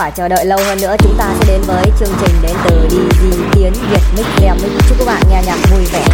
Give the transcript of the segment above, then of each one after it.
phải chờ đợi lâu hơn nữa. Chúng ta sẽ đến với chương trình đến từ DJ Tiến, Việt Mix Remix chúc các bạn nghe nhạc vui vẻ.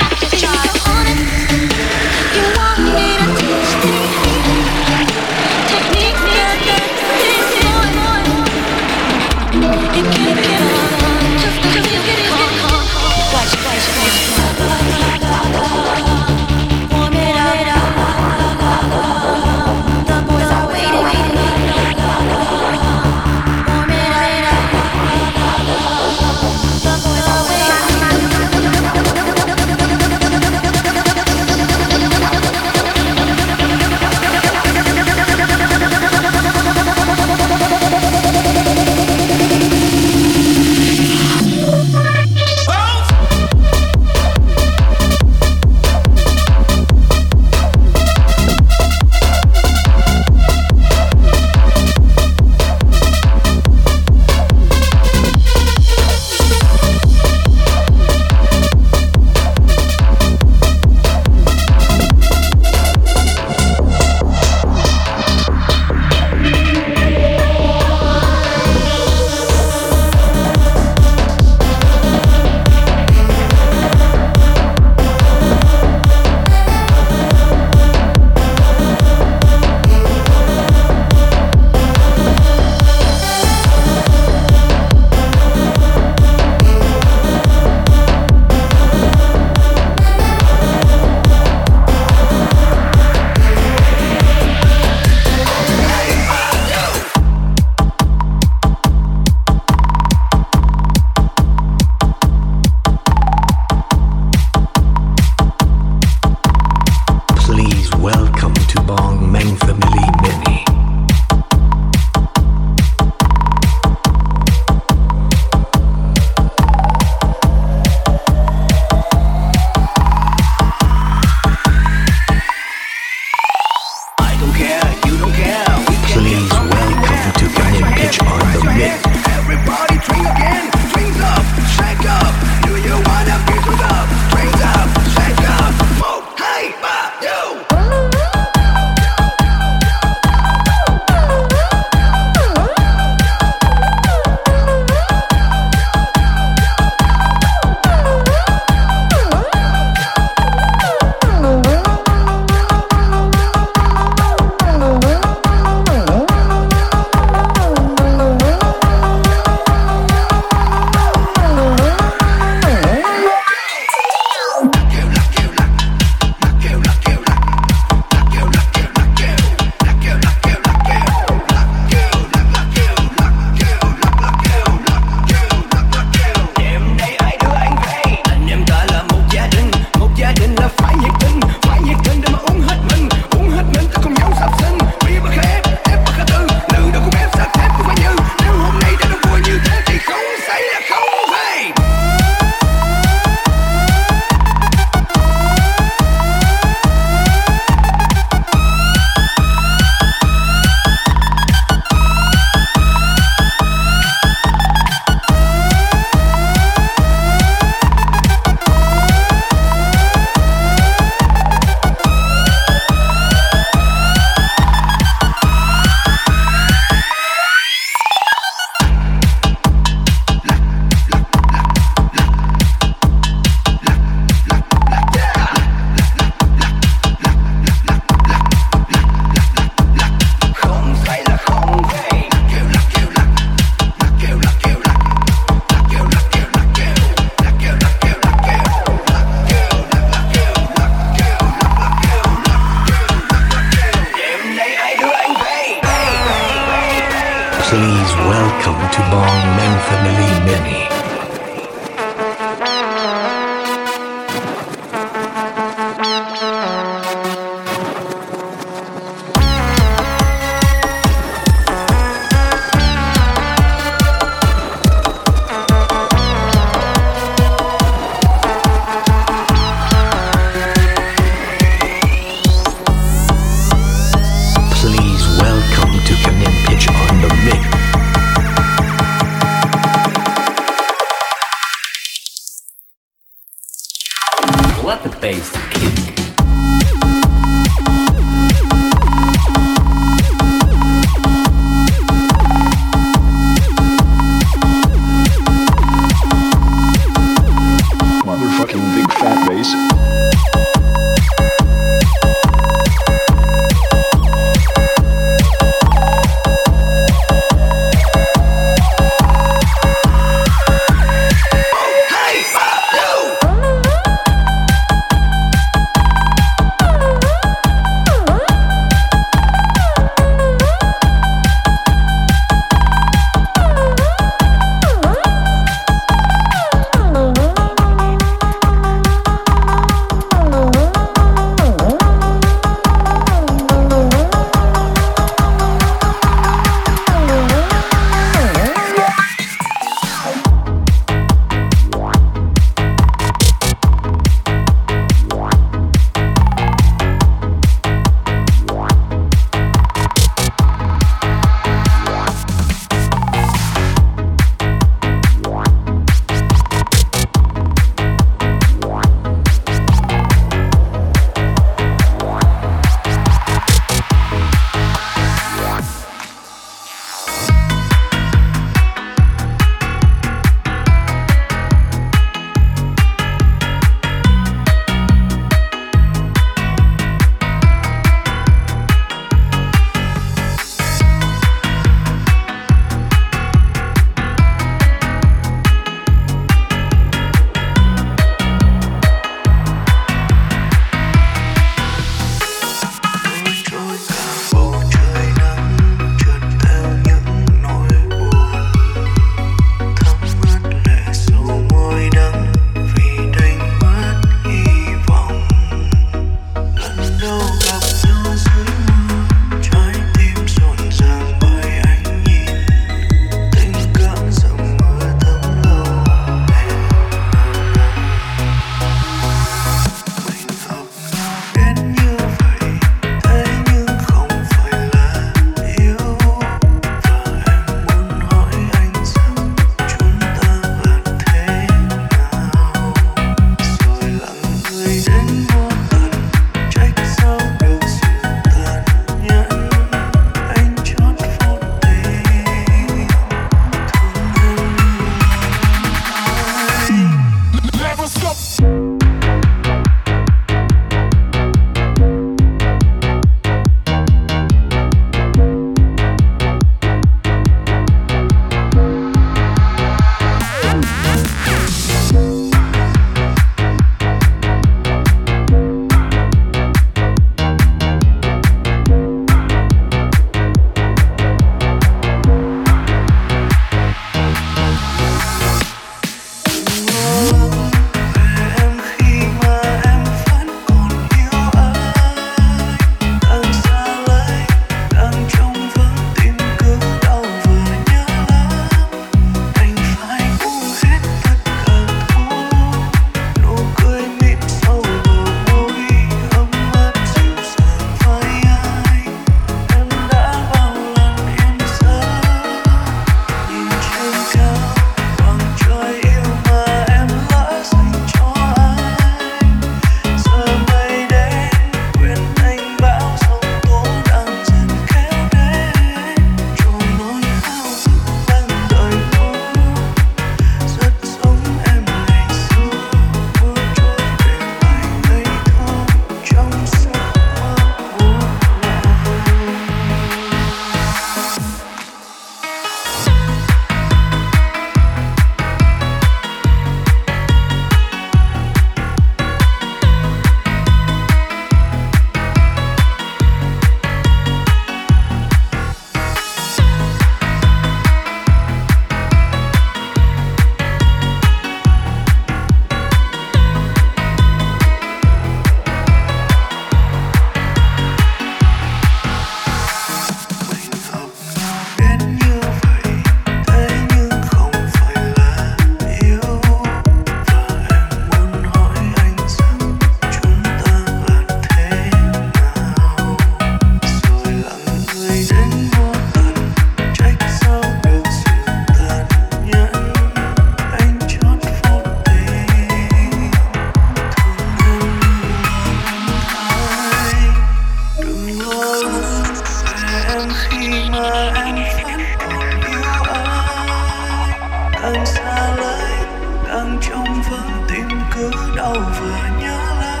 đau vừa nhớ lắm.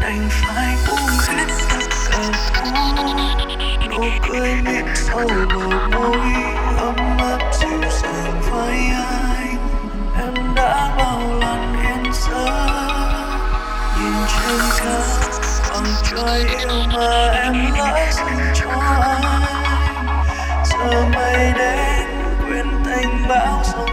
Đành phải buông hết tất cả xuống nụ cười miệng sâu bờ môi, ấm áp dịu dàng vai anh em đã bao lần yên giấc nhìn trên cao bằng trời yêu mà em lại dành cho anh giờ mây đến, quên thành bão sông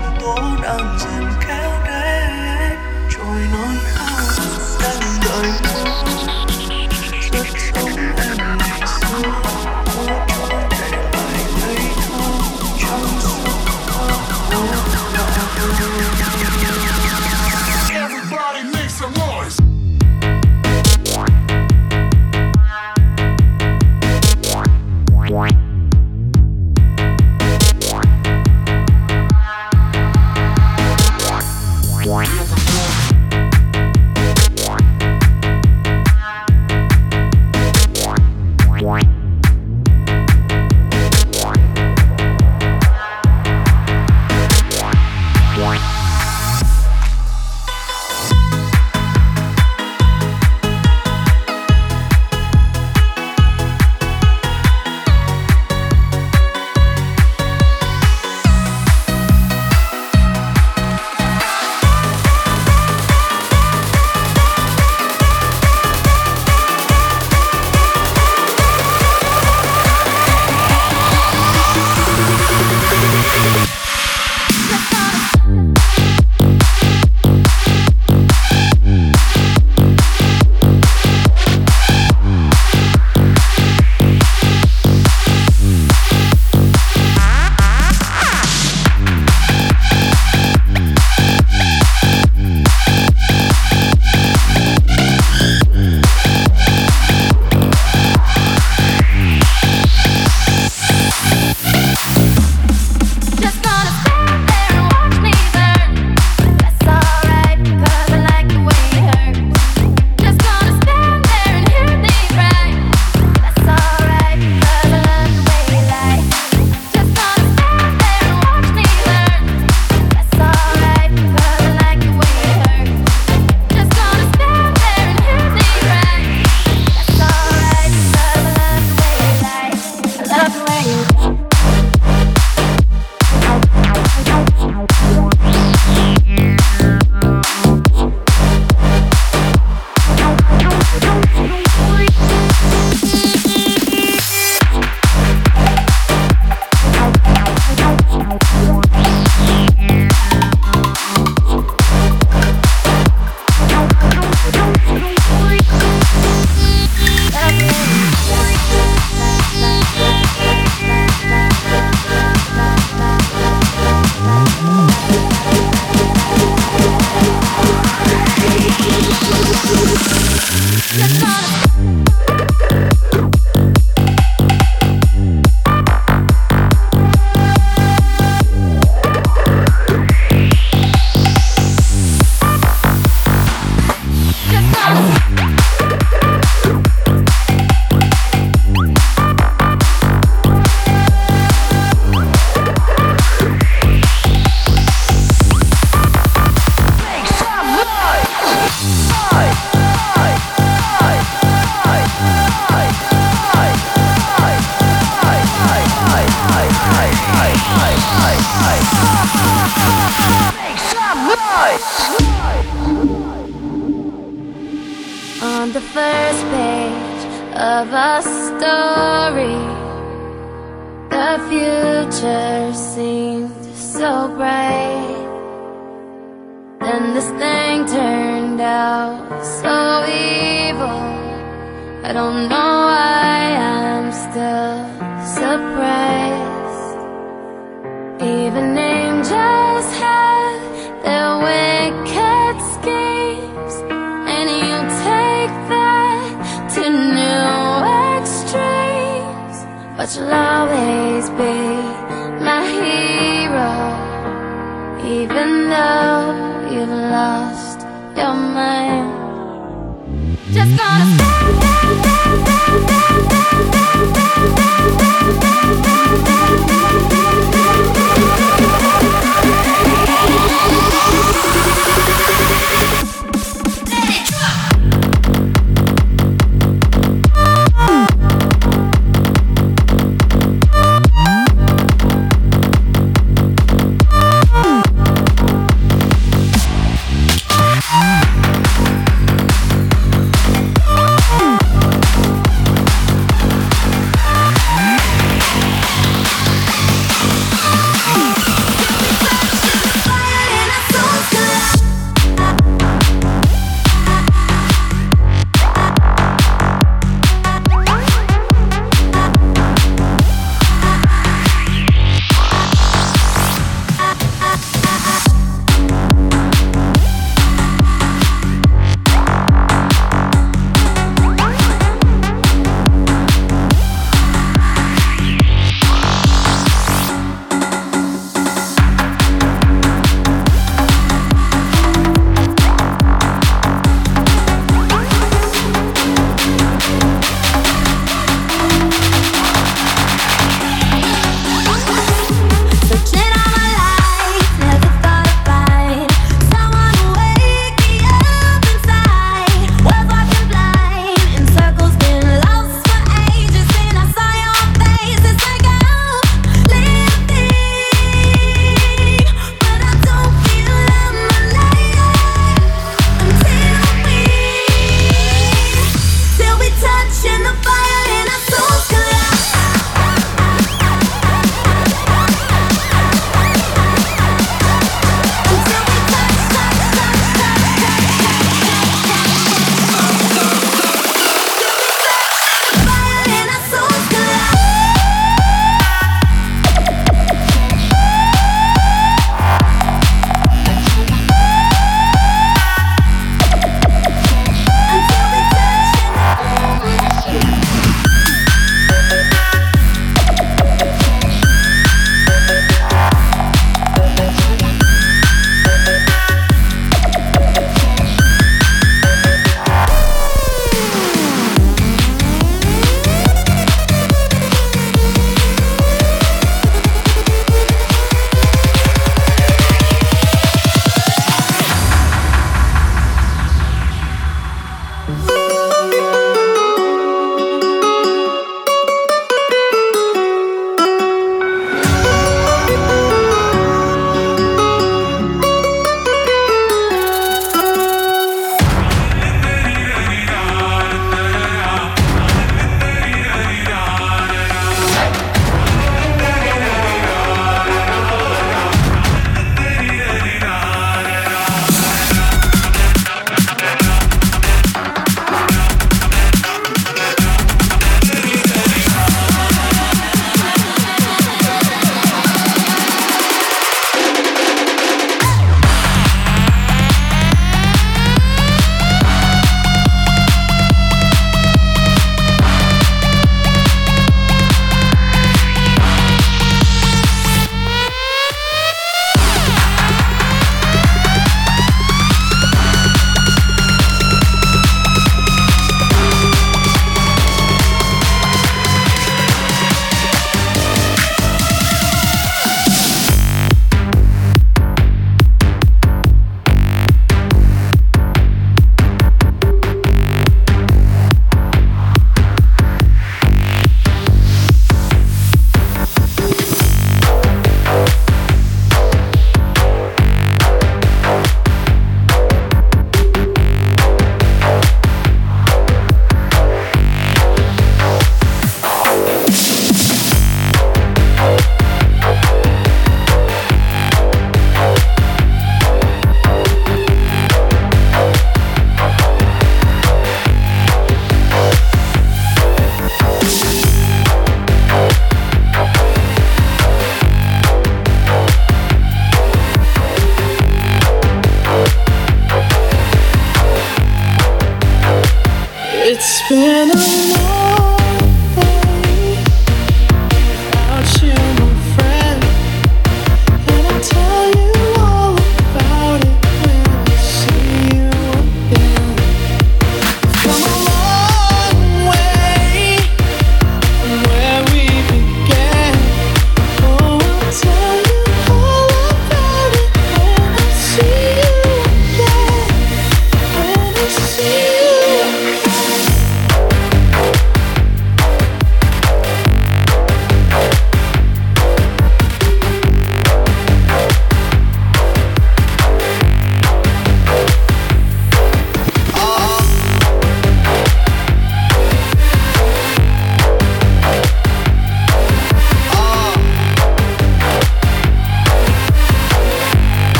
Bye.